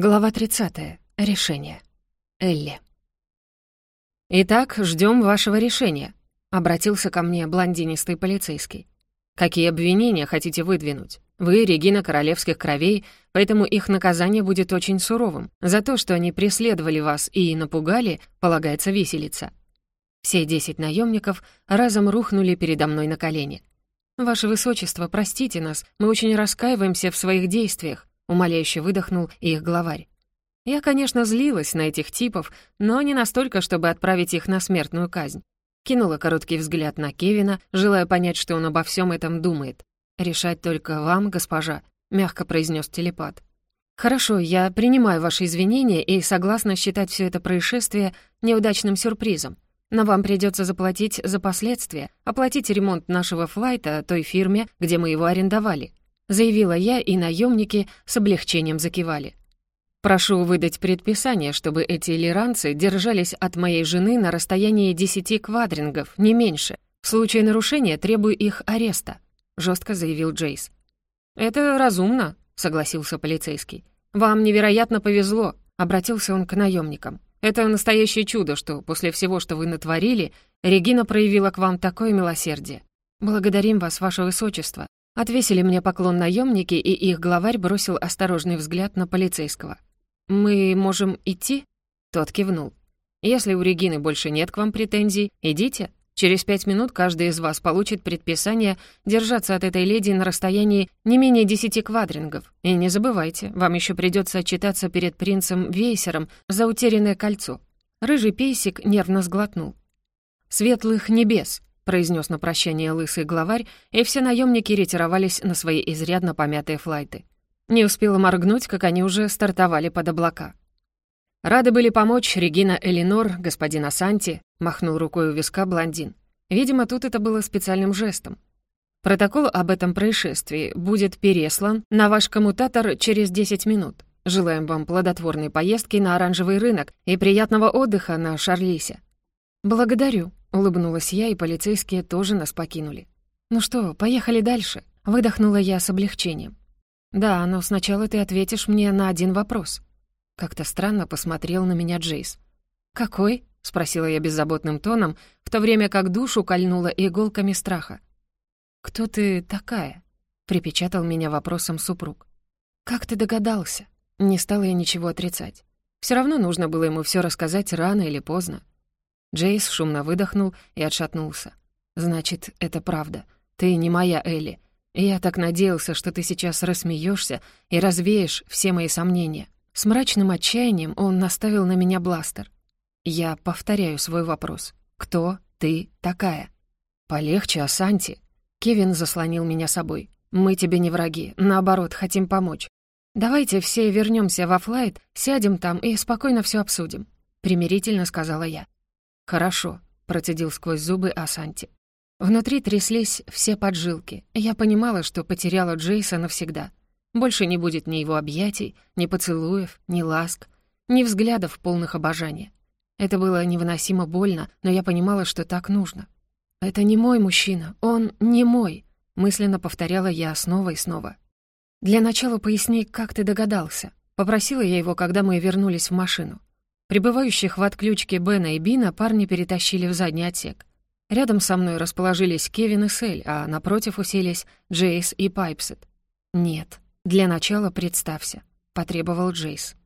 Глава 30. Решение. Элли. «Итак, ждем вашего решения», — обратился ко мне блондинистый полицейский. «Какие обвинения хотите выдвинуть? Вы — Регина королевских кровей, поэтому их наказание будет очень суровым. За то, что они преследовали вас и напугали, полагается виселица». Все десять наемников разом рухнули передо мной на колени. «Ваше Высочество, простите нас, мы очень раскаиваемся в своих действиях», умоляюще выдохнул их главарь. Я, конечно, злилась на этих типов, но не настолько, чтобы отправить их на смертную казнь. Кинула короткий взгляд на Кевина, желая понять, что он обо всем этом думает. «Решать только вам, госпожа», — мягко произнес телепат. «Хорошо, я принимаю ваши извинения и согласна считать все это происшествие неудачным сюрпризом. Но вам придется заплатить за последствия, оплатить ремонт нашего флайта той фирме, где мы его арендовали заявила я, и наемники с облегчением закивали. «Прошу выдать предписание, чтобы эти лиранцы держались от моей жены на расстоянии десяти квадрингов, не меньше. В случае нарушения требую их ареста», — жестко заявил Джейс. «Это разумно», — согласился полицейский. «Вам невероятно повезло», — обратился он к наемникам. «Это настоящее чудо, что после всего, что вы натворили, Регина проявила к вам такое милосердие. Благодарим вас, ваше высочество», Отвесили мне поклон наемники, и их главарь бросил осторожный взгляд на полицейского. «Мы можем идти?» Тот кивнул. «Если у Регины больше нет к вам претензий, идите. Через пять минут каждый из вас получит предписание держаться от этой леди на расстоянии не менее десяти квадрингов. И не забывайте, вам еще придется отчитаться перед принцем Вейсером за утерянное кольцо». Рыжий пейсик нервно сглотнул. «Светлых небес!» Произнес на прощание лысый главарь, и все наемники ретировались на свои изрядно помятые флайты. Не успела моргнуть, как они уже стартовали под облака. «Рады были помочь Регина Элинор, господин Асанти», — махнул рукой у виска блондин. Видимо, тут это было специальным жестом. «Протокол об этом происшествии будет переслан на ваш коммутатор через 10 минут. Желаем вам плодотворной поездки на оранжевый рынок и приятного отдыха на Шарлисе». «Благодарю», Улыбнулась я, и полицейские тоже нас покинули. «Ну что, поехали дальше?» Выдохнула я с облегчением. «Да, но сначала ты ответишь мне на один вопрос». Как-то странно посмотрел на меня Джейс. «Какой?» — спросила я беззаботным тоном, в то время как душу кольнула иголками страха. «Кто ты такая?» — припечатал меня вопросом супруг. «Как ты догадался?» Не стала я ничего отрицать. Все равно нужно было ему все рассказать рано или поздно. Джейс шумно выдохнул и отшатнулся. «Значит, это правда. Ты не моя Элли. Я так надеялся, что ты сейчас рассмеешься и развеешь все мои сомнения». С мрачным отчаянием он наставил на меня бластер. Я повторяю свой вопрос. «Кто ты такая?» «Полегче, Асанти». Кевин заслонил меня собой. «Мы тебе не враги, наоборот, хотим помочь. Давайте все вернемся во флайт, сядем там и спокойно все обсудим», — примирительно сказала я. «Хорошо», — процедил сквозь зубы Асанти. Внутри тряслись все поджилки. Я понимала, что потеряла Джейса навсегда. Больше не будет ни его объятий, ни поцелуев, ни ласк, ни взглядов полных обожания. Это было невыносимо больно, но я понимала, что так нужно. «Это не мой мужчина, он не мой», — мысленно повторяла я снова и снова. «Для начала поясни, как ты догадался?» Попросила я его, когда мы вернулись в машину. Прибывающих в отключке Бена и Бина парни перетащили в задний отсек. Рядом со мной расположились Кевин и Сель, а напротив уселись Джейс и Пайпсет. «Нет, для начала представься», — потребовал Джейс.